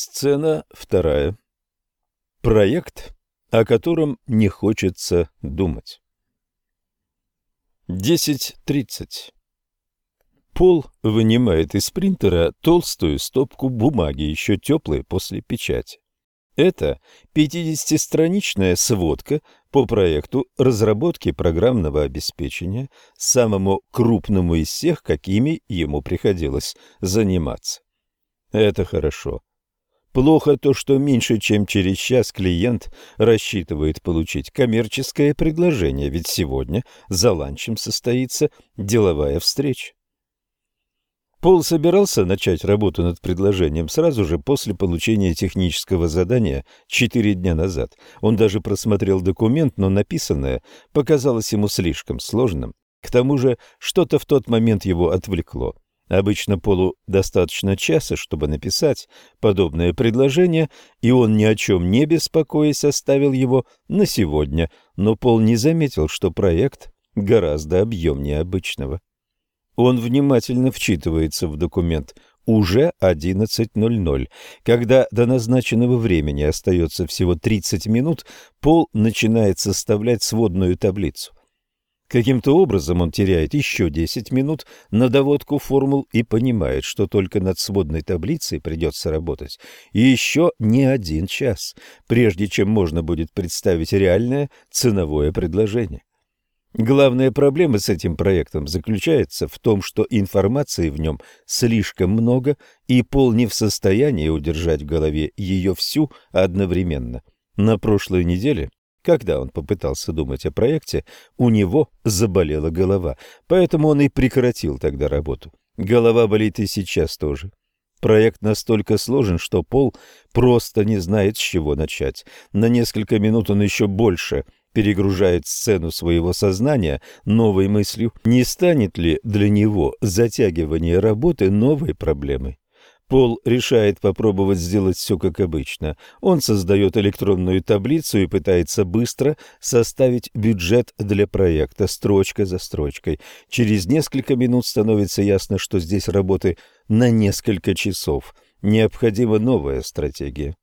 Сцена вторая. Проект, о котором не хочется думать. 10.30. Пол вынимает из принтера толстую стопку бумаги, еще теплой после печати. Это 50-страничная сводка по проекту разработки программного обеспечения, самому крупному из всех, какими ему приходилось заниматься. Это хорошо. Плохо то, что меньше чем через час клиент рассчитывает получить коммерческое предложение, ведь сегодня за ланчем состоится деловая встреча. Пол собирался начать работу над предложением сразу же после получения технического задания четыре дня назад. Он даже просмотрел документ, но написанное показалось ему слишком сложным. К тому же что-то в тот момент его отвлекло. Обычно Полу достаточно часа, чтобы написать подобное предложение, и он ни о чем не беспокоясь оставил его на сегодня, но Пол не заметил, что проект гораздо объемнее обычного. Он внимательно вчитывается в документ. Уже 11.00. Когда до назначенного времени остается всего 30 минут, Пол начинает составлять сводную таблицу. Каким-то образом он теряет еще 10 минут на доводку формул и понимает, что только над сводной таблицей придется работать еще не один час, прежде чем можно будет представить реальное ценовое предложение. Главная проблема с этим проектом заключается в том, что информации в нем слишком много, и Пол не в состоянии удержать в голове ее всю одновременно. На прошлой неделе, когда он попытался думать о проекте, у него заболела голова, поэтому он и прекратил тогда работу. Голова болит и сейчас тоже. Проект настолько сложен, что Пол просто не знает, с чего начать. На несколько минут он еще больше – перегружает сцену своего сознания новой мыслью, не станет ли для него затягивание работы новой проблемой. Пол решает попробовать сделать все как обычно. Он создает электронную таблицу и пытается быстро составить бюджет для проекта, строчка за строчкой. Через несколько минут становится ясно, что здесь работы на несколько часов. Необходима новая стратегия.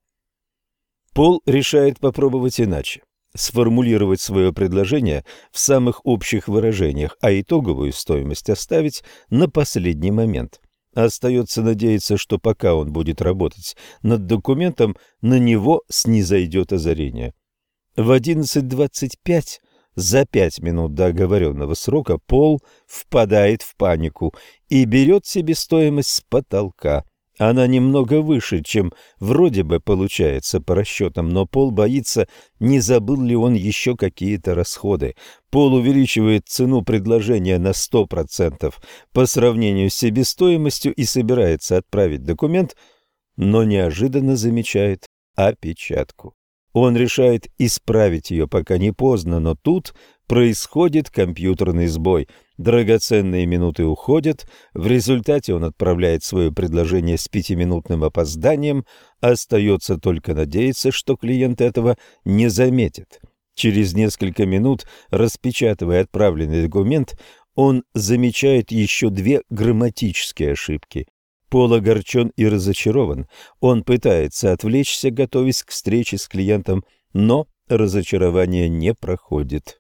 Пол решает попробовать иначе сформулировать свое предложение в самых общих выражениях, а итоговую стоимость оставить на последний момент. Остается надеяться, что пока он будет работать над документом, на него снизойдет озарение. В 11.25, за пять минут до оговоренного срока, Пол впадает в панику и берет себе стоимость с потолка – она немного выше, чем вроде бы получается по расчетам, но Пол боится, не забыл ли он еще какие-то расходы. Пол увеличивает цену предложения на 100% по сравнению с себестоимостью и собирается отправить документ, но неожиданно замечает опечатку. Он решает исправить ее, пока не поздно, но тут происходит компьютерный сбой. Драгоценные минуты уходят, в результате он отправляет свое предложение с пятиминутным опозданием, остается только надеяться, что клиент этого не заметит. Через несколько минут, распечатывая отправленный документ, он замечает еще две грамматические ошибки. Пол огорчен и разочарован. Он пытается отвлечься, готовясь к встрече с клиентом, но разочарование не проходит.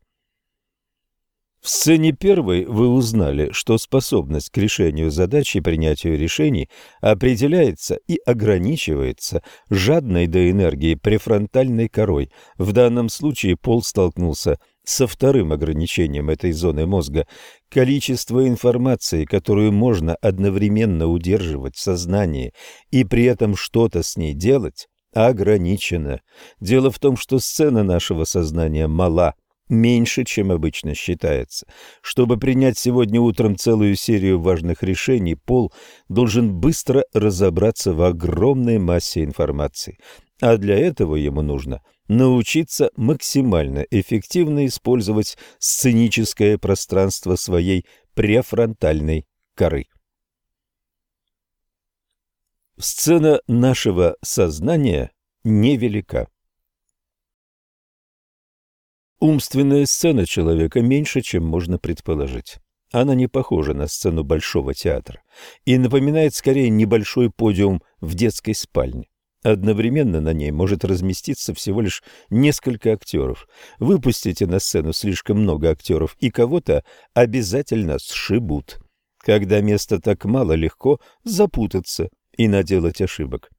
В сцене первой вы узнали, что способность к решению задач и принятию решений определяется и ограничивается жадной до энергии префронтальной корой. В данном случае Пол столкнулся со вторым ограничением этой зоны мозга. Количество информации, которую можно одновременно удерживать в сознании и при этом что-то с ней делать, ограничено. Дело в том, что сцена нашего сознания мала – меньше, чем обычно считается. Чтобы принять сегодня утром целую серию важных решений, Пол должен быстро разобраться в огромной массе информации. А для этого ему нужно научиться максимально эффективно использовать сценическое пространство своей префронтальной коры. Сцена нашего сознания невелика. Умственная сцена человека меньше, чем можно предположить. Она не похожа на сцену большого театра и напоминает скорее небольшой подиум в детской спальне. Одновременно на ней может разместиться всего лишь несколько актеров. Выпустите на сцену слишком много актеров, и кого-то обязательно сшибут. Когда места так мало, легко запутаться и наделать ошибок.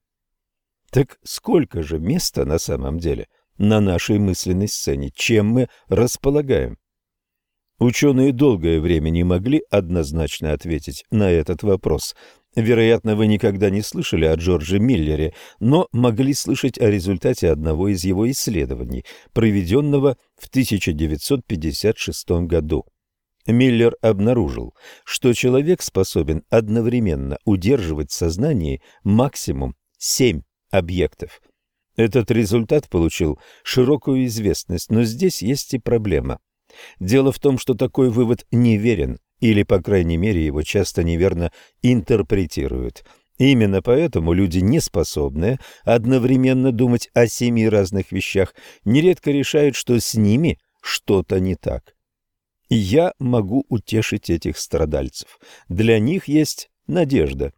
Так сколько же места на самом деле на нашей мысленной сцене? Чем мы располагаем? Ученые долгое время не могли однозначно ответить на этот вопрос. Вероятно, вы никогда не слышали о Джордже Миллере, но могли слышать о результате одного из его исследований, проведенного в 1956 году. Миллер обнаружил, что человек способен одновременно удерживать в сознании максимум семь объектов. Этот результат получил широкую известность, но здесь есть и проблема. Дело в том, что такой вывод неверен, или, по крайней мере, его часто неверно интерпретируют. Именно поэтому люди, не способные одновременно думать о семи разных вещах, нередко решают, что с ними что-то не так. Я могу утешить этих страдальцев. Для них есть надежда.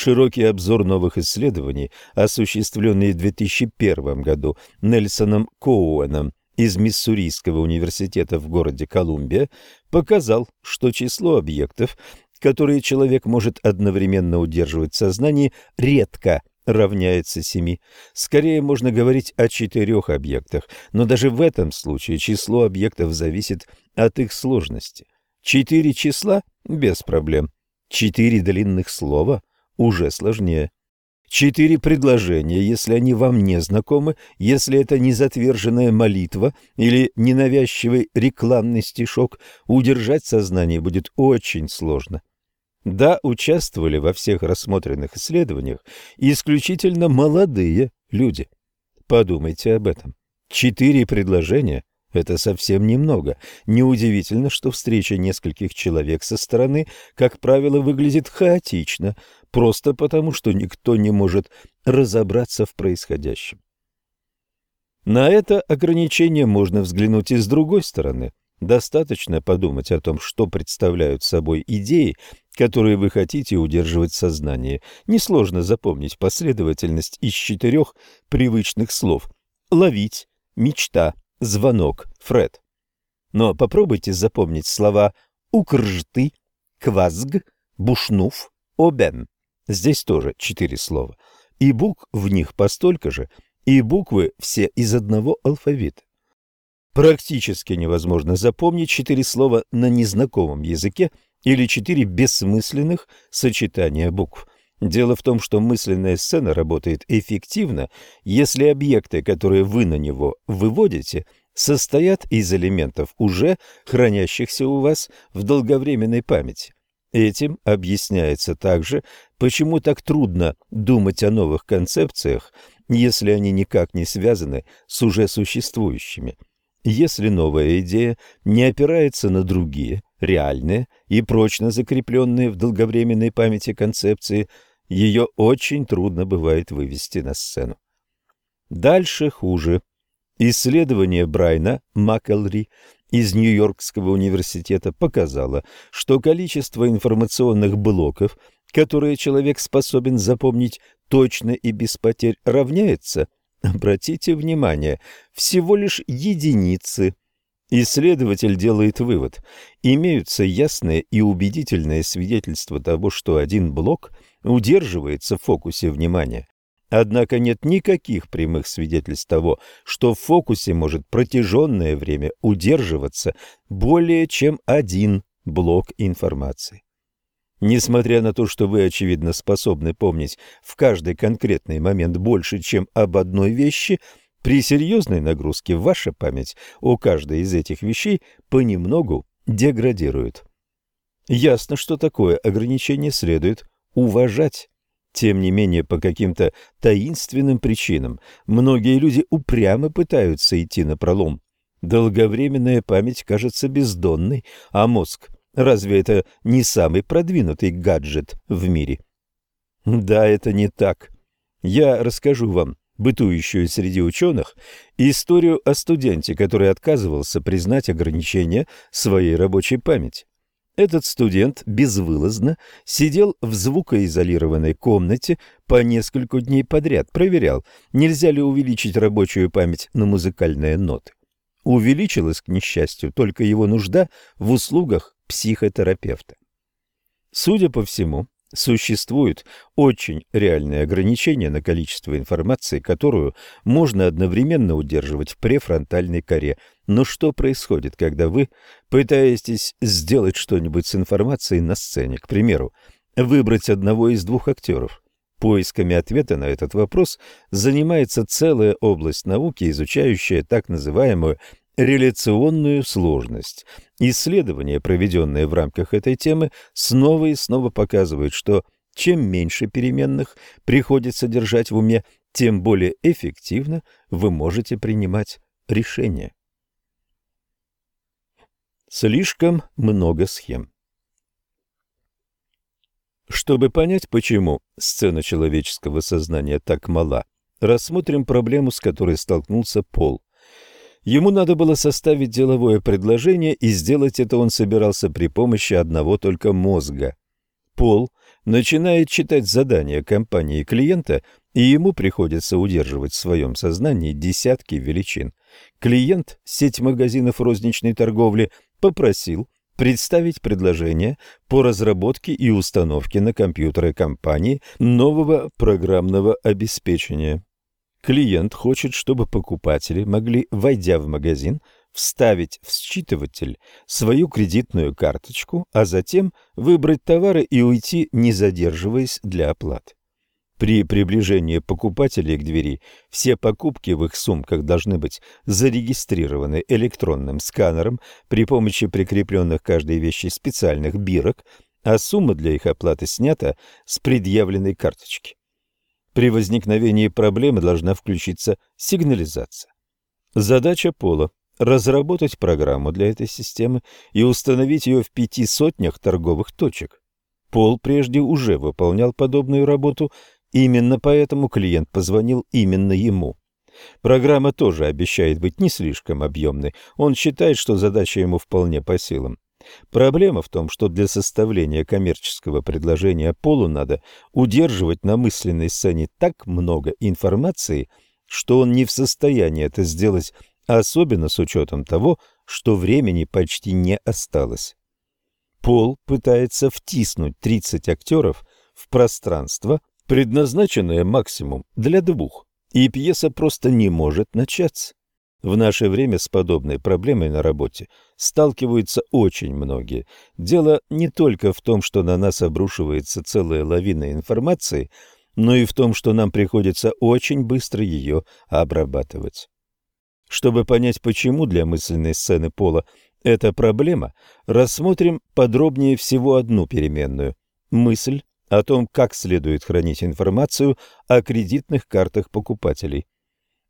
Широкий обзор новых исследований, осуществленный в 2001 году Нельсоном Коуэном из Миссурийского университета в городе Колумбия, показал, что число объектов, которые человек может одновременно удерживать в сознании, редко равняется семи. Скорее можно говорить о четырех объектах, но даже в этом случае число объектов зависит от их сложности. Четыре числа – без проблем. Четыре длинных слова – уже сложнее. Четыре предложения, если они вам не знакомы, если это не затверженная молитва или ненавязчивый рекламный стишок, удержать сознание будет очень сложно. Да, участвовали во всех рассмотренных исследованиях исключительно молодые люди. Подумайте об этом. Четыре предложения – это совсем немного. Неудивительно, что встреча нескольких человек со стороны, как правило, выглядит хаотично, просто потому, что никто не может разобраться в происходящем. На это ограничение можно взглянуть и с другой стороны. Достаточно подумать о том, что представляют собой идеи, которые вы хотите удерживать в сознании. Несложно запомнить последовательность из четырех привычных слов «ловить», «мечта», «звонок», «фред». Но попробуйте запомнить слова «укржты», «квазг», «бушнув», «обен». Здесь тоже четыре слова. И букв в них постолько же, и буквы все из одного алфавита. Практически невозможно запомнить четыре слова на незнакомом языке или четыре бессмысленных сочетания букв. Дело в том, что мысленная сцена работает эффективно, если объекты, которые вы на него выводите, состоят из элементов, уже хранящихся у вас в долговременной памяти. Этим объясняется также, почему так трудно думать о новых концепциях, если они никак не связаны с уже существующими. Если новая идея не опирается на другие, реальные и прочно закрепленные в долговременной памяти концепции, ее очень трудно бывает вывести на сцену. Дальше хуже. Исследование Брайна Маккелри из Нью-Йоркского университета показало, что количество информационных блоков, которые человек способен запомнить точно и без потерь, равняется – Обратите внимание, всего лишь единицы. Исследователь делает вывод. Имеются ясные и убедительные свидетельства того, что один блок удерживается в фокусе внимания. Однако нет никаких прямых свидетельств того, что в фокусе может протяженное время удерживаться более чем один блок информации. Несмотря на то, что вы, очевидно, способны помнить в каждый конкретный момент больше, чем об одной вещи, при серьезной нагрузке ваша память о каждой из этих вещей понемногу деградирует. Ясно, что такое ограничение следует уважать. Тем не менее, по каким-то таинственным причинам многие люди упрямо пытаются идти на пролом. Долговременная память кажется бездонной, а мозг Разве это не самый продвинутый гаджет в мире? Да, это не так. Я расскажу вам бытующую среди ученых историю о студенте, который отказывался признать ограничения своей рабочей памяти. Этот студент безвылазно сидел в звукоизолированной комнате по несколько дней подряд, проверял, нельзя ли увеличить рабочую память на музыкальные ноты. Увеличилась, к несчастью, только его нужда в услугах психотерапевта. Судя по всему, Существуют очень реальные ограничения на количество информации, которую можно одновременно удерживать в префронтальной коре. Но что происходит, когда вы пытаетесь сделать что-нибудь с информацией на сцене? К примеру, выбрать одного из двух актеров. Поисками ответа на этот вопрос занимается целая область науки, изучающая так называемую реляционную сложность. Исследования, проведенные в рамках этой темы, снова и снова показывают, что чем меньше переменных приходится держать в уме, тем более эффективно вы можете принимать решения. Слишком много схем. Чтобы понять, почему сцена человеческого сознания так мала, рассмотрим проблему, с которой столкнулся Пол. Ему надо было составить деловое предложение, и сделать это он собирался при помощи одного только мозга. Пол начинает читать задания компании клиента, и ему приходится удерживать в своем сознании десятки величин. Клиент, сеть магазинов розничной торговли, попросил представить предложение по разработке и установке на компьютеры компании нового программного обеспечения. Клиент хочет, чтобы покупатели могли, войдя в магазин, вставить в считыватель свою кредитную карточку, а затем выбрать товары и уйти, не задерживаясь для оплаты. При приближении покупателей к двери все покупки в их сумках должны быть зарегистрированы электронным сканером при помощи прикрепленных каждой вещи специальных бирок, а сумма для их оплаты снята с предъявленной карточки. При возникновении проблемы должна включиться сигнализация. Задача Пола – разработать программу для этой системы и установить ее в пяти сотнях торговых точек. Пол прежде уже выполнял подобную работу, именно поэтому клиент позвонил именно ему. Программа тоже обещает быть не слишком объемной, он считает, что задача ему вполне по силам. Проблема в том, что для составления коммерческого предложения Полу надо удерживать на мысленной сцене так много информации, что он не в состоянии это сделать, особенно с учетом того, что времени почти не осталось. Пол пытается втиснуть 30 актеров в пространство, предназначенное максимум для двух, и пьеса просто не может начаться. В наше время с подобной проблемой на работе сталкиваются очень многие. Дело не только в том, что на нас обрушивается целая лавина информации, но и в том, что нам приходится очень быстро ее обрабатывать. Чтобы понять, почему для мысленной сцены пола эта проблема, рассмотрим подробнее всего одну переменную – мысль о том, как следует хранить информацию о кредитных картах покупателей –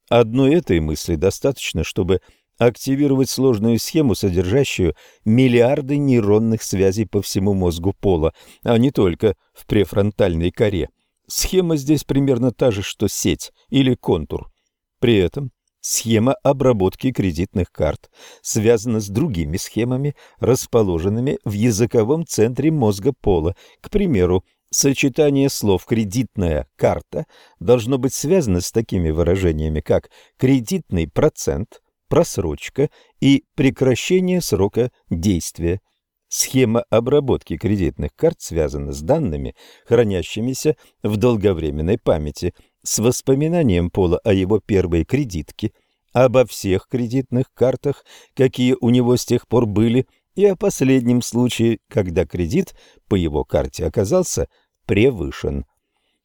Одной этой мысли достаточно, чтобы активировать сложную схему, содержащую миллиарды нейронных связей по всему мозгу пола, а не только в префронтальной коре. Схема здесь примерно та же, что сеть или контур. При этом схема обработки кредитных карт связана с другими схемами, расположенными в языковом центре мозга пола. К примеру, Сочетание слов «кредитная карта» должно быть связано с такими выражениями, как «кредитный процент», «просрочка» и «прекращение срока действия». Схема обработки кредитных карт связана с данными, хранящимися в долговременной памяти, с воспоминанием Пола о его первой кредитке, обо всех кредитных картах, какие у него с тех пор были, и о последнем случае, когда кредит по его карте оказался превышен.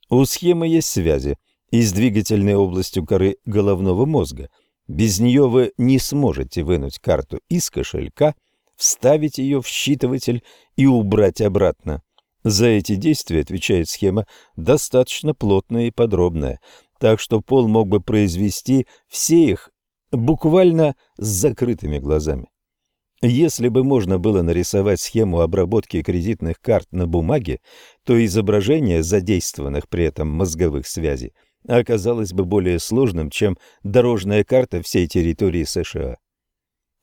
У схемы есть связи и с двигательной областью коры головного мозга. Без нее вы не сможете вынуть карту из кошелька, вставить ее в считыватель и убрать обратно. За эти действия отвечает схема достаточно плотная и подробная, так что Пол мог бы произвести все их буквально с закрытыми глазами. Если бы можно было нарисовать схему обработки кредитных карт на бумаге, то изображение задействованных при этом мозговых связей оказалось бы более сложным, чем дорожная карта всей территории США.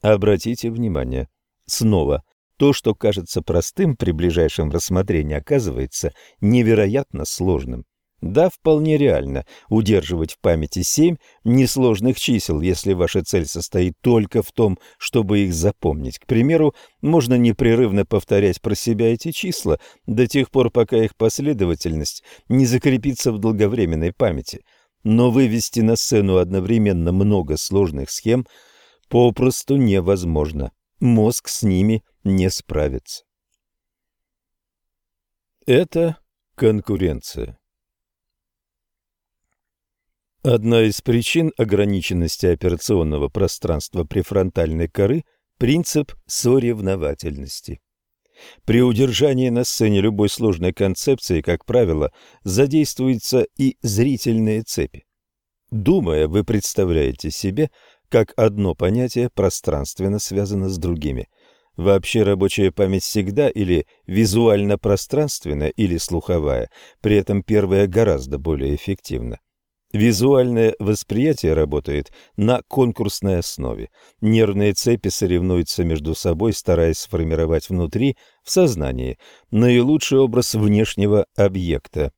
Обратите внимание, снова То, что кажется простым при ближайшем рассмотрении, оказывается невероятно сложным. Да, вполне реально удерживать в памяти семь несложных чисел, если ваша цель состоит только в том, чтобы их запомнить. К примеру, можно непрерывно повторять про себя эти числа до тех пор, пока их последовательность не закрепится в долговременной памяти. Но вывести на сцену одновременно много сложных схем попросту невозможно. Мозг с ними не справится. Это конкуренция. Одна из причин ограниченности операционного пространства префронтальной коры – принцип соревновательности. При удержании на сцене любой сложной концепции, как правило, задействуются и зрительные цепи. Думая, вы представляете себе, как одно понятие пространственно связано с другими. Вообще рабочая память всегда или визуально-пространственная, или слуховая, при этом первая гораздо более эффективна. Визуальное восприятие работает на конкурсной основе. Нервные цепи соревнуются между собой, стараясь сформировать внутри, в сознании, наилучший образ внешнего объекта.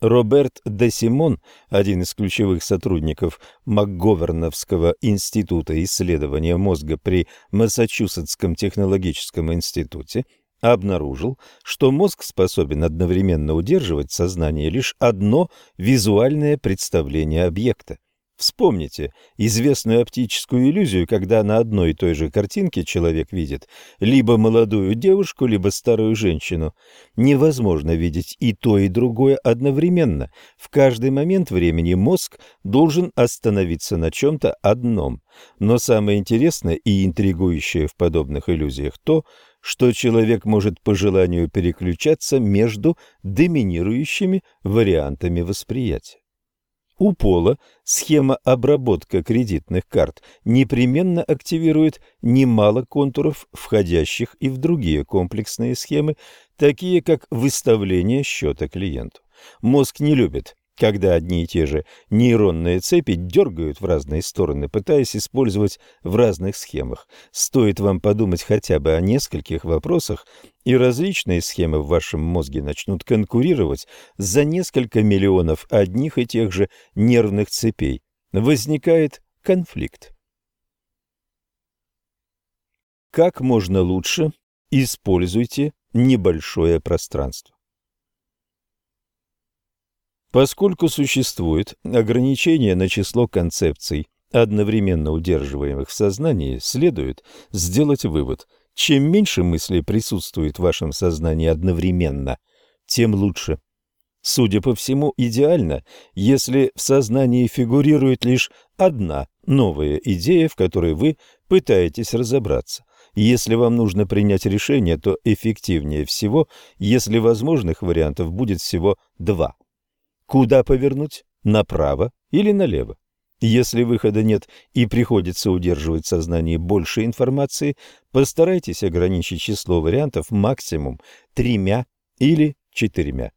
Роберт де Симон, один из ключевых сотрудников МакГоверновского института исследования мозга при Массачусетском технологическом институте, обнаружил, что мозг способен одновременно удерживать в сознании лишь одно визуальное представление объекта. Вспомните известную оптическую иллюзию, когда на одной и той же картинке человек видит либо молодую девушку, либо старую женщину. Невозможно видеть и то, и другое одновременно. В каждый момент времени мозг должен остановиться на чем-то одном. Но самое интересное и интригующее в подобных иллюзиях то, что человек может по желанию переключаться между доминирующими вариантами восприятия. У Пола схема обработка кредитных карт непременно активирует немало контуров, входящих и в другие комплексные схемы, такие как выставление счета клиенту. Мозг не любит когда одни и те же нейронные цепи дергают в разные стороны, пытаясь использовать в разных схемах. Стоит вам подумать хотя бы о нескольких вопросах, и различные схемы в вашем мозге начнут конкурировать за несколько миллионов одних и тех же нервных цепей. Возникает конфликт. Как можно лучше используйте небольшое пространство. Поскольку существует ограничение на число концепций, одновременно удерживаемых в сознании, следует сделать вывод. Чем меньше мыслей присутствует в вашем сознании одновременно, тем лучше. Судя по всему, идеально, если в сознании фигурирует лишь одна новая идея, в которой вы пытаетесь разобраться. Если вам нужно принять решение, то эффективнее всего, если возможных вариантов будет всего два – Куда повернуть? Направо или налево? Если выхода нет и приходится удерживать в сознании больше информации, постарайтесь ограничить число вариантов максимум тремя или четырьмя.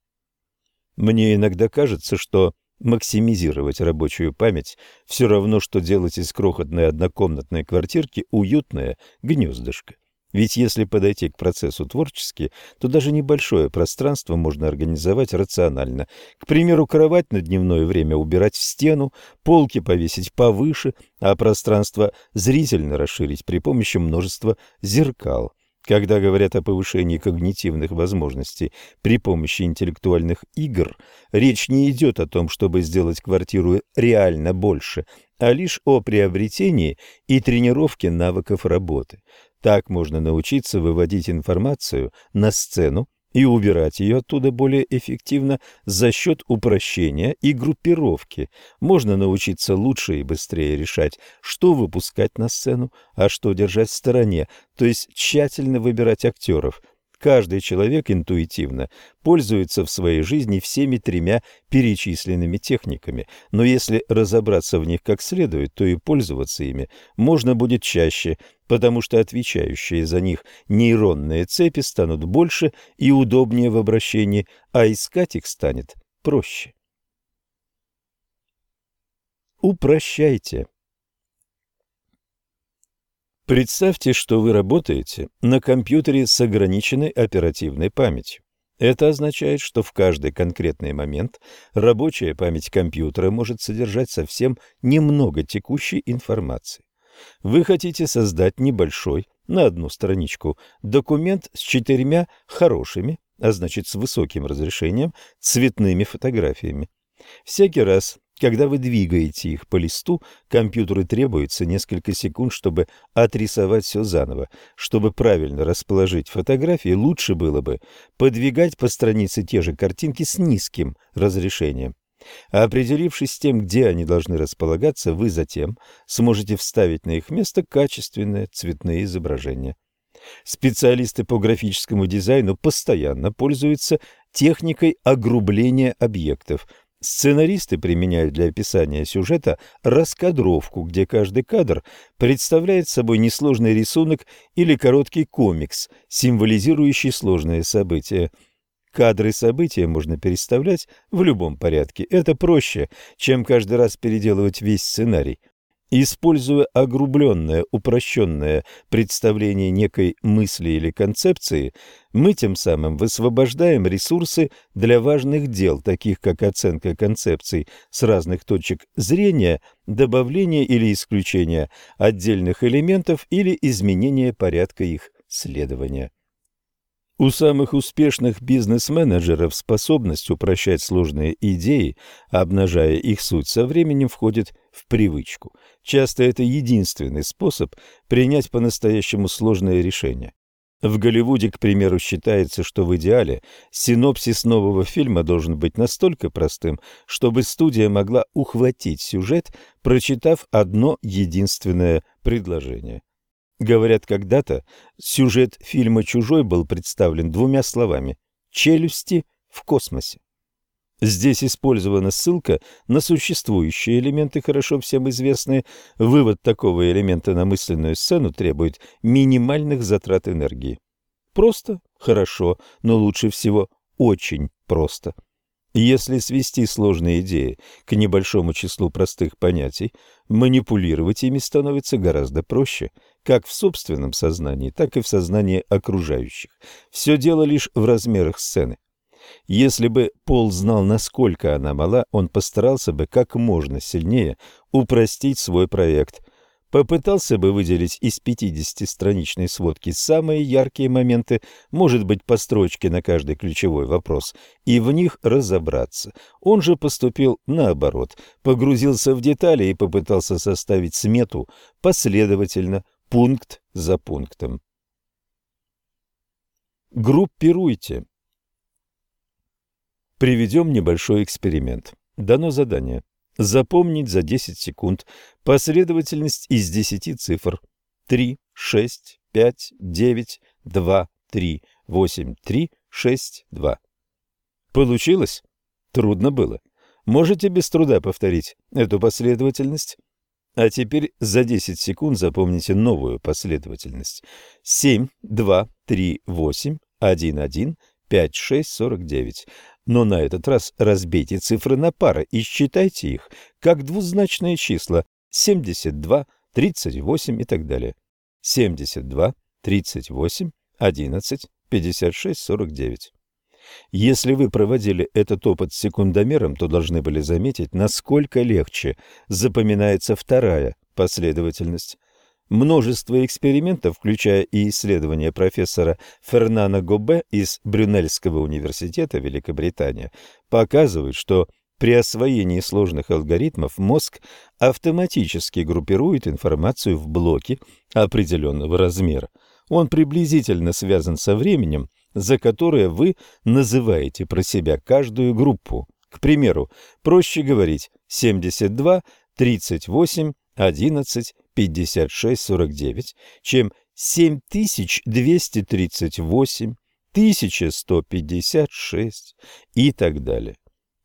Мне иногда кажется, что максимизировать рабочую память все равно, что делать из крохотной однокомнатной квартирки уютное гнездышко. Ведь если подойти к процессу творчески, то даже небольшое пространство можно организовать рационально. К примеру, кровать на дневное время убирать в стену, полки повесить повыше, а пространство зрительно расширить при помощи множества зеркал. Когда говорят о повышении когнитивных возможностей при помощи интеллектуальных игр, речь не идет о том, чтобы сделать квартиру реально больше, а лишь о приобретении и тренировке навыков работы. Так можно научиться выводить информацию на сцену и убирать ее оттуда более эффективно за счет упрощения и группировки. Можно научиться лучше и быстрее решать, что выпускать на сцену, а что держать в стороне, то есть тщательно выбирать актеров – Каждый человек интуитивно пользуется в своей жизни всеми тремя перечисленными техниками, но если разобраться в них как следует, то и пользоваться ими можно будет чаще, потому что отвечающие за них нейронные цепи станут больше и удобнее в обращении, а искать их станет проще. Упрощайте. Представьте, что вы работаете на компьютере с ограниченной оперативной памятью. Это означает, что в каждый конкретный момент рабочая память компьютера может содержать совсем немного текущей информации. Вы хотите создать небольшой, на одну страничку, документ с четырьмя хорошими, а значит с высоким разрешением, цветными фотографиями. Всякий раз, когда вы двигаете их по листу, компьютеру требуется несколько секунд, чтобы отрисовать все заново. Чтобы правильно расположить фотографии, лучше было бы подвигать по странице те же картинки с низким разрешением. Определившись с тем, где они должны располагаться, вы затем сможете вставить на их место качественные цветные изображения. Специалисты по графическому дизайну постоянно пользуются техникой огрубления объектов. Сценаристы применяют для описания сюжета раскадровку, где каждый кадр представляет собой несложный рисунок или короткий комикс, символизирующий сложные события. Кадры события можно переставлять в любом порядке. Это проще, чем каждый раз переделывать весь сценарий. Используя огрубленное, упрощенное представление некой мысли или концепции, мы тем самым высвобождаем ресурсы для важных дел, таких как оценка концепций с разных точек зрения, добавление или исключение отдельных элементов или изменение порядка их следования. У самых успешных бизнес-менеджеров способность упрощать сложные идеи, обнажая их суть, со временем входит в привычку. Часто это единственный способ принять по-настоящему сложное решение. В Голливуде, к примеру, считается, что в идеале синопсис нового фильма должен быть настолько простым, чтобы студия могла ухватить сюжет, прочитав одно единственное предложение. Говорят, когда-то сюжет фильма «Чужой» был представлен двумя словами «челюсти в космосе». Здесь использована ссылка на существующие элементы, хорошо всем известные. Вывод такого элемента на мысленную сцену требует минимальных затрат энергии. Просто, хорошо, но лучше всего очень просто. Если свести сложные идеи к небольшому числу простых понятий, манипулировать ими становится гораздо проще, как в собственном сознании, так и в сознании окружающих. Все дело лишь в размерах сцены. Если бы Пол знал, насколько она мала, он постарался бы как можно сильнее упростить свой проект – попытался бы выделить из 50-страничной сводки самые яркие моменты, может быть, по строчке на каждый ключевой вопрос, и в них разобраться. Он же поступил наоборот, погрузился в детали и попытался составить смету последовательно, пункт за пунктом. Группируйте. Приведем небольшой эксперимент. Дано задание запомнить за 10 секунд последовательность из 10 цифр 3, 6, 5, 9, 2, 3, 8, 3, 6, 2. Получилось? Трудно было. Можете без труда повторить эту последовательность? А теперь за 10 секунд запомните новую последовательность. 7, 2, 3, 8, 1, 1, 5, 6, 49 но на этот раз разбейте цифры на пары и считайте их как двузначные числа 72, 38 и так далее. 72, 38, 11, 56, 49. Если вы проводили этот опыт с секундомером, то должны были заметить, насколько легче запоминается вторая последовательность. Множество экспериментов, включая и исследования профессора Фернана Гобе из Брюнельского университета Великобритания, показывают, что при освоении сложных алгоритмов мозг автоматически группирует информацию в блоки определенного размера. Он приблизительно связан со временем, за которое вы называете про себя каждую группу. К примеру, проще говорить 72, 38, 11, 5649, чем 7238, 1156 и так далее.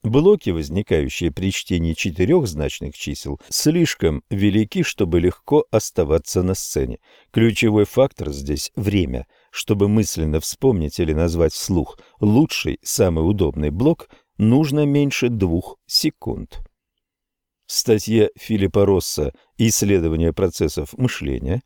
Блоки, возникающие при чтении четырехзначных чисел, слишком велики, чтобы легко оставаться на сцене. Ключевой фактор здесь – время. Чтобы мысленно вспомнить или назвать вслух лучший, самый удобный блок, нужно меньше двух секунд. В статье Филиппа Росса «Исследование процессов мышления»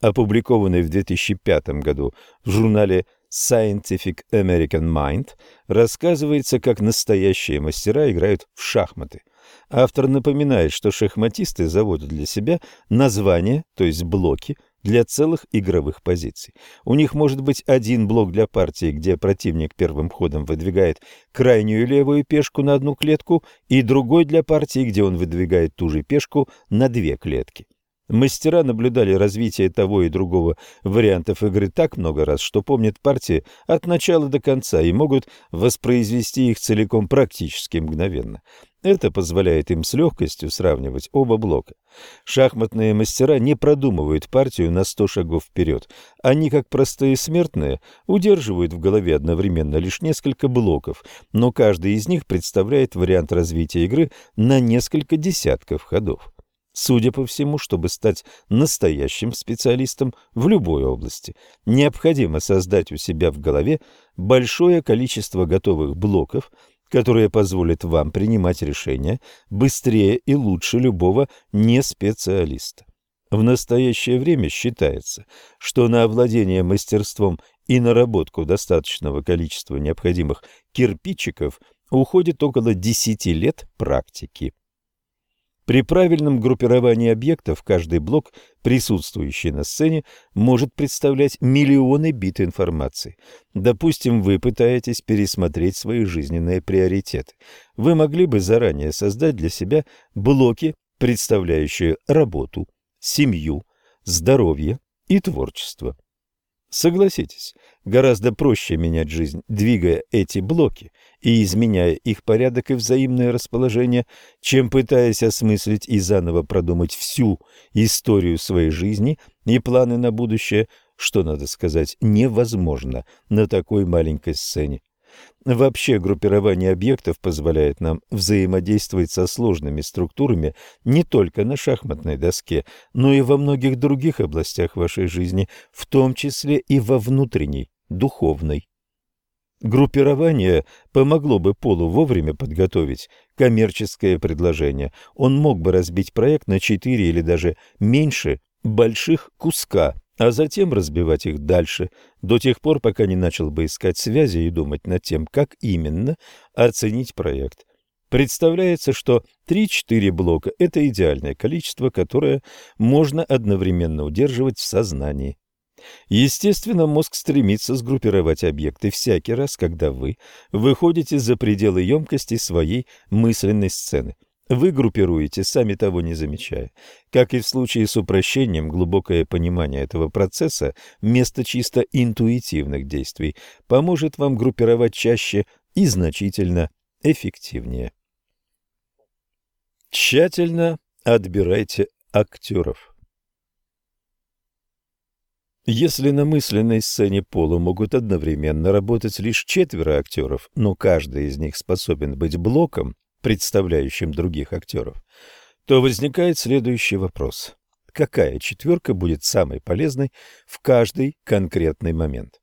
опубликованный в 2005 году в журнале Scientific American Mind, рассказывается, как настоящие мастера играют в шахматы. Автор напоминает, что шахматисты заводят для себя названия, то есть блоки, для целых игровых позиций. У них может быть один блок для партии, где противник первым ходом выдвигает крайнюю левую пешку на одну клетку, и другой для партии, где он выдвигает ту же пешку на две клетки. Мастера наблюдали развитие того и другого вариантов игры так много раз, что помнят партии от начала до конца и могут воспроизвести их целиком практически мгновенно. Это позволяет им с легкостью сравнивать оба блока. Шахматные мастера не продумывают партию на сто шагов вперед. Они, как простые смертные, удерживают в голове одновременно лишь несколько блоков, но каждый из них представляет вариант развития игры на несколько десятков ходов. Судя по всему, чтобы стать настоящим специалистом в любой области, необходимо создать у себя в голове большое количество готовых блоков, которые позволят вам принимать решения быстрее и лучше любого неспециалиста. В настоящее время считается, что на овладение мастерством и наработку достаточного количества необходимых кирпичиков уходит около 10 лет практики. При правильном группировании объектов каждый блок, присутствующий на сцене, может представлять миллионы бит информации. Допустим, вы пытаетесь пересмотреть свои жизненные приоритеты. Вы могли бы заранее создать для себя блоки, представляющие работу, семью, здоровье и творчество. Согласитесь, гораздо проще менять жизнь, двигая эти блоки и изменяя их порядок и взаимное расположение, чем пытаясь осмыслить и заново продумать всю историю своей жизни и планы на будущее, что, надо сказать, невозможно на такой маленькой сцене. Вообще группирование объектов позволяет нам взаимодействовать со сложными структурами не только на шахматной доске, но и во многих других областях вашей жизни, в том числе и во внутренней, духовной. Группирование помогло бы Полу вовремя подготовить коммерческое предложение. Он мог бы разбить проект на четыре или даже меньше больших куска а затем разбивать их дальше, до тех пор, пока не начал бы искать связи и думать над тем, как именно оценить проект. Представляется, что 3-4 блока – это идеальное количество, которое можно одновременно удерживать в сознании. Естественно, мозг стремится сгруппировать объекты всякий раз, когда вы выходите за пределы емкости своей мысленной сцены – вы группируете, сами того не замечая. Как и в случае с упрощением, глубокое понимание этого процесса вместо чисто интуитивных действий поможет вам группировать чаще и значительно эффективнее. Тщательно отбирайте актеров. Если на мысленной сцене пола могут одновременно работать лишь четверо актеров, но каждый из них способен быть блоком, представляющим других актеров, то возникает следующий вопрос. Какая четверка будет самой полезной в каждый конкретный момент?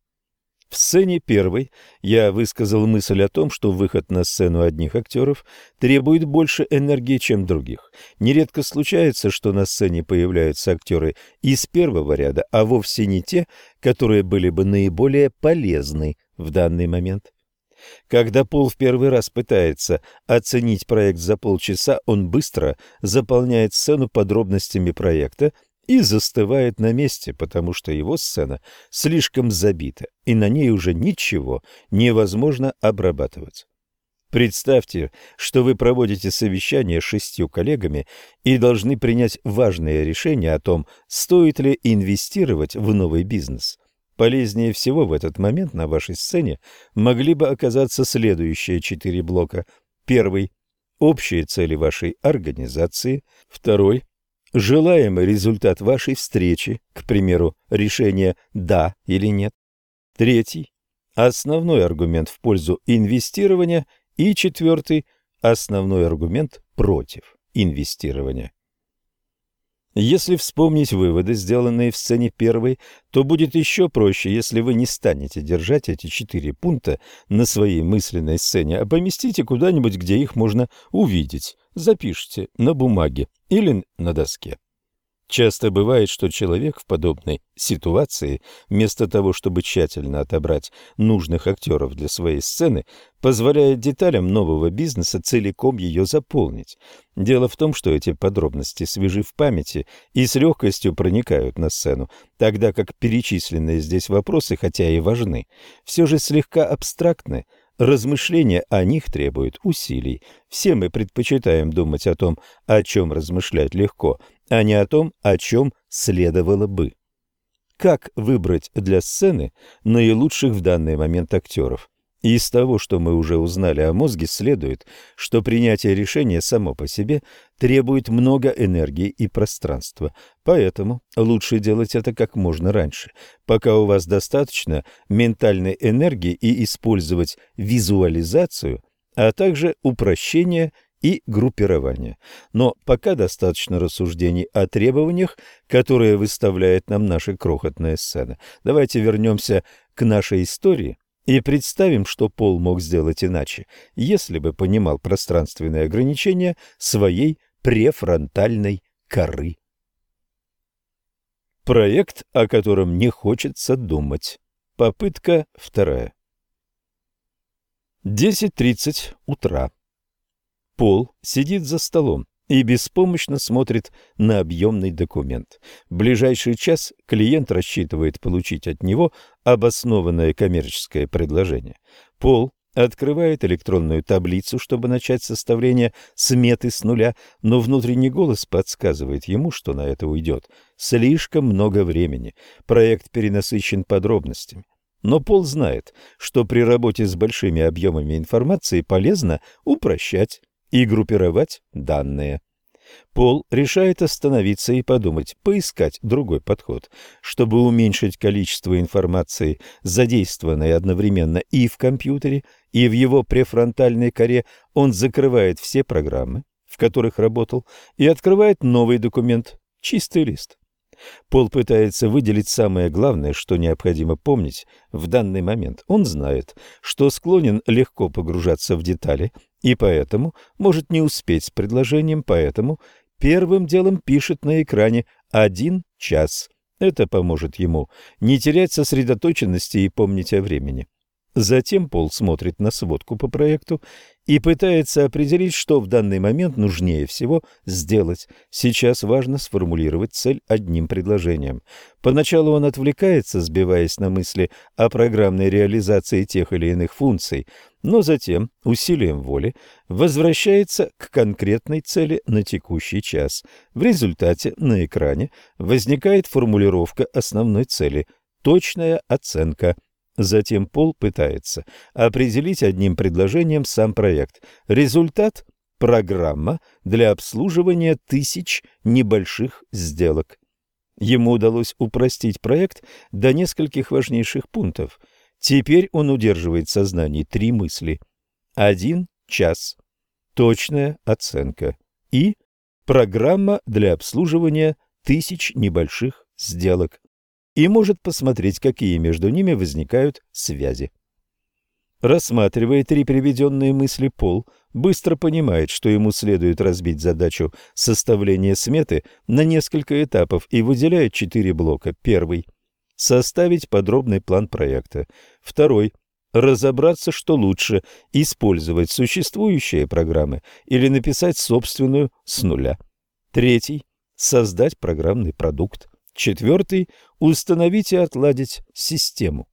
В сцене первой я высказал мысль о том, что выход на сцену одних актеров требует больше энергии, чем других. Нередко случается, что на сцене появляются актеры из первого ряда, а вовсе не те, которые были бы наиболее полезны в данный момент. Когда Пол в первый раз пытается оценить проект за полчаса, он быстро заполняет сцену подробностями проекта и застывает на месте, потому что его сцена слишком забита, и на ней уже ничего невозможно обрабатывать. Представьте, что вы проводите совещание с шестью коллегами и должны принять важное решение о том, стоит ли инвестировать в новый бизнес. Полезнее всего в этот момент на вашей сцене могли бы оказаться следующие четыре блока. Первый – общие цели вашей организации. Второй – желаемый результат вашей встречи, к примеру, решение «да» или «нет». Третий – основной аргумент в пользу инвестирования. И четвертый – основной аргумент против инвестирования. Если вспомнить выводы, сделанные в сцене первой, то будет еще проще, если вы не станете держать эти четыре пункта на своей мысленной сцене, а поместите куда-нибудь, где их можно увидеть. Запишите на бумаге или на доске. Часто бывает, что человек в подобной ситуации, вместо того, чтобы тщательно отобрать нужных актеров для своей сцены, позволяет деталям нового бизнеса целиком ее заполнить. Дело в том, что эти подробности свежи в памяти и с легкостью проникают на сцену, тогда как перечисленные здесь вопросы, хотя и важны, все же слегка абстрактны, Размышления о них требуют усилий. Все мы предпочитаем думать о том, о чем размышлять легко, а не о том, о чем следовало бы. Как выбрать для сцены наилучших в данный момент актеров? Из того, что мы уже узнали о мозге, следует, что принятие решения само по себе требует много энергии и пространства, поэтому лучше делать это как можно раньше, пока у вас достаточно ментальной энергии и использовать визуализацию, а также упрощение и группирование. Но пока достаточно рассуждений о требованиях, которые выставляет нам наша крохотная сцена. Давайте вернемся к нашей истории и представим, что Пол мог сделать иначе, если бы понимал пространственные ограничения своей префронтальной коры. Проект, о котором не хочется думать. Попытка вторая. 10.30 утра. Пол сидит за столом и беспомощно смотрит на объемный документ. В ближайший час клиент рассчитывает получить от него обоснованное коммерческое предложение. Пол открывает электронную таблицу, чтобы начать составление сметы с нуля, но внутренний голос подсказывает ему, что на это уйдет слишком много времени. Проект перенасыщен подробностями. Но Пол знает, что при работе с большими объемами информации полезно упрощать и группировать данные. Пол решает остановиться и подумать, поискать другой подход, чтобы уменьшить количество информации, задействованной одновременно и в компьютере, и в его префронтальной коре. Он закрывает все программы, в которых работал, и открывает новый документ, чистый лист. Пол пытается выделить самое главное, что необходимо помнить в данный момент. Он знает, что склонен легко погружаться в детали, и поэтому может не успеть с предложением, поэтому первым делом пишет на экране «один час». Это поможет ему не терять сосредоточенности и помнить о времени. Затем Пол смотрит на сводку по проекту и пытается определить, что в данный момент нужнее всего сделать. Сейчас важно сформулировать цель одним предложением. Поначалу он отвлекается, сбиваясь на мысли о программной реализации тех или иных функций, но затем усилием воли возвращается к конкретной цели на текущий час. В результате на экране возникает формулировка основной цели – точная оценка – Затем Пол пытается определить одним предложением сам проект. Результат – программа для обслуживания тысяч небольших сделок. Ему удалось упростить проект до нескольких важнейших пунктов. Теперь он удерживает в сознании три мысли. Один час, точная оценка и программа для обслуживания тысяч небольших сделок и может посмотреть, какие между ними возникают связи. Рассматривая три приведенные мысли, Пол быстро понимает, что ему следует разбить задачу составления сметы на несколько этапов и выделяет четыре блока. Первый – составить подробный план проекта. Второй – разобраться, что лучше – использовать существующие программы или написать собственную с нуля. Третий – создать программный продукт. Четвертый – установить и отладить систему.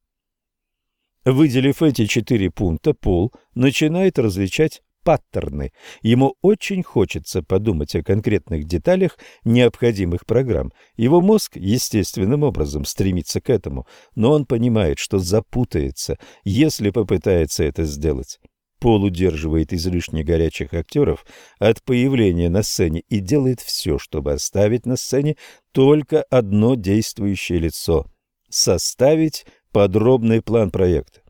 Выделив эти четыре пункта, Пол начинает различать паттерны. Ему очень хочется подумать о конкретных деталях необходимых программ. Его мозг естественным образом стремится к этому, но он понимает, что запутается, если попытается это сделать. Пол удерживает излишне горячих актеров от появления на сцене и делает все, чтобы оставить на сцене только одно действующее лицо – составить подробный план проекта.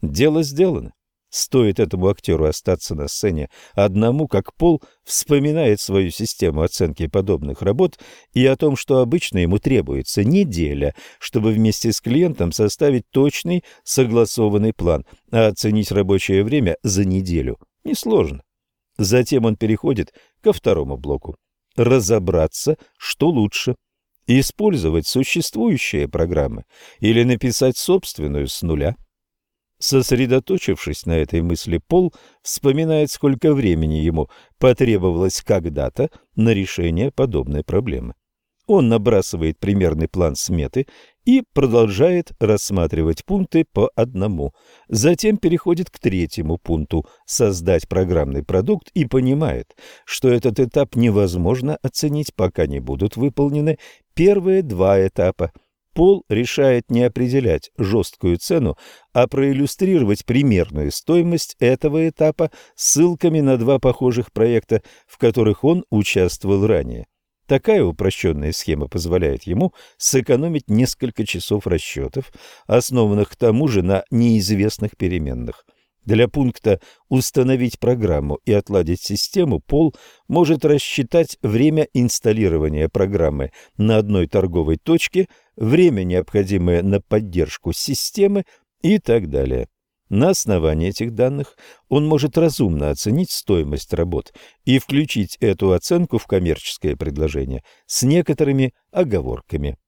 Дело сделано. Стоит этому актеру остаться на сцене одному, как Пол вспоминает свою систему оценки подобных работ и о том, что обычно ему требуется неделя, чтобы вместе с клиентом составить точный согласованный план, а оценить рабочее время за неделю несложно. Затем он переходит ко второму блоку. Разобраться, что лучше Использовать существующие программы или написать собственную с нуля? Сосредоточившись на этой мысли, Пол вспоминает, сколько времени ему потребовалось когда-то на решение подобной проблемы. Он набрасывает примерный план сметы и продолжает рассматривать пункты по одному. Затем переходит к третьему пункту – создать программный продукт и понимает, что этот этап невозможно оценить, пока не будут выполнены первые два этапа. Пол решает не определять жесткую цену, а проиллюстрировать примерную стоимость этого этапа ссылками на два похожих проекта, в которых он участвовал ранее. Такая упрощенная схема позволяет ему сэкономить несколько часов расчетов, основанных к тому же на неизвестных переменных. Для пункта «Установить программу и отладить систему» Пол может рассчитать время инсталлирования программы на одной торговой точке, время, необходимое на поддержку системы и так далее. На основании этих данных он может разумно оценить стоимость работ и включить эту оценку в коммерческое предложение с некоторыми оговорками.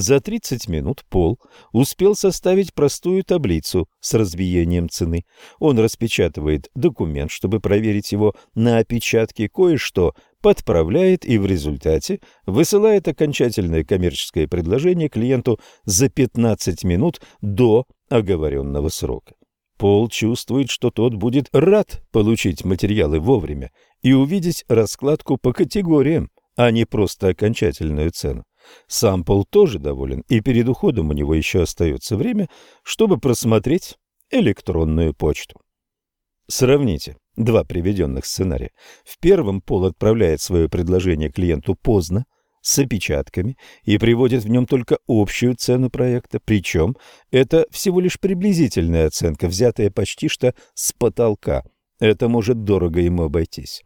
За 30 минут Пол успел составить простую таблицу с разбиением цены. Он распечатывает документ, чтобы проверить его на опечатке, кое-что подправляет и в результате высылает окончательное коммерческое предложение клиенту за 15 минут до оговоренного срока. Пол чувствует, что тот будет рад получить материалы вовремя и увидеть раскладку по категориям, а не просто окончательную цену. Сам Пол тоже доволен, и перед уходом у него еще остается время, чтобы просмотреть электронную почту. Сравните два приведенных сценария. В первом Пол отправляет свое предложение клиенту поздно, с опечатками и приводит в нем только общую цену проекта, причем это всего лишь приблизительная оценка, взятая почти что с потолка. Это может дорого ему обойтись.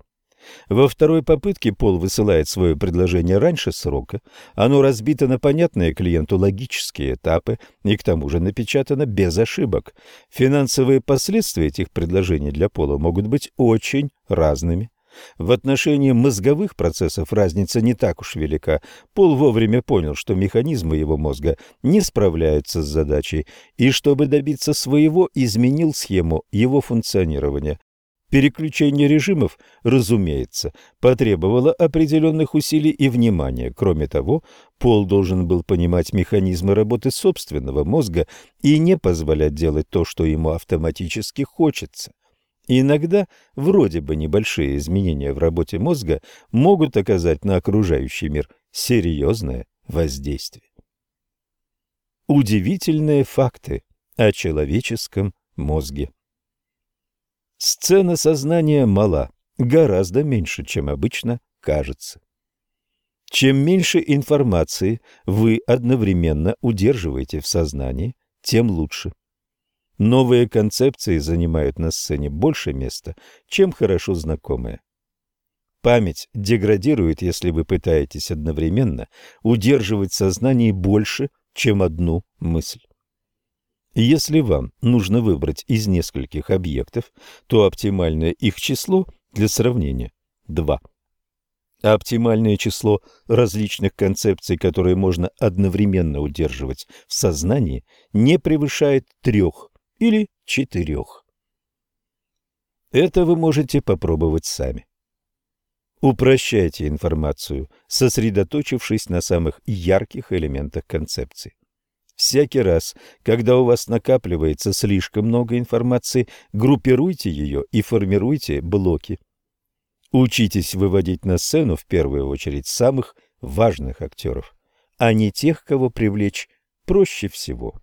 Во второй попытке Пол высылает свое предложение раньше срока, оно разбито на понятные клиенту логические этапы и к тому же напечатано без ошибок. Финансовые последствия этих предложений для Пола могут быть очень разными. В отношении мозговых процессов разница не так уж велика. Пол вовремя понял, что механизмы его мозга не справляются с задачей, и чтобы добиться своего, изменил схему его функционирования. Переключение режимов, разумеется, потребовало определенных усилий и внимания. Кроме того, Пол должен был понимать механизмы работы собственного мозга и не позволять делать то, что ему автоматически хочется. Иногда вроде бы небольшие изменения в работе мозга могут оказать на окружающий мир серьезное воздействие. Удивительные факты о человеческом мозге. Сцена сознания мала, гораздо меньше, чем обычно кажется. Чем меньше информации вы одновременно удерживаете в сознании, тем лучше. Новые концепции занимают на сцене больше места, чем хорошо знакомые. Память деградирует, если вы пытаетесь одновременно удерживать в сознании больше, чем одну мысль. Если вам нужно выбрать из нескольких объектов, то оптимальное их число для сравнения – 2. Оптимальное число различных концепций, которые можно одновременно удерживать в сознании, не превышает трех или четырех. Это вы можете попробовать сами. Упрощайте информацию, сосредоточившись на самых ярких элементах концепции. Всякий раз, когда у вас накапливается слишком много информации, группируйте ее и формируйте блоки. Учитесь выводить на сцену в первую очередь самых важных актеров, а не тех, кого привлечь проще всего.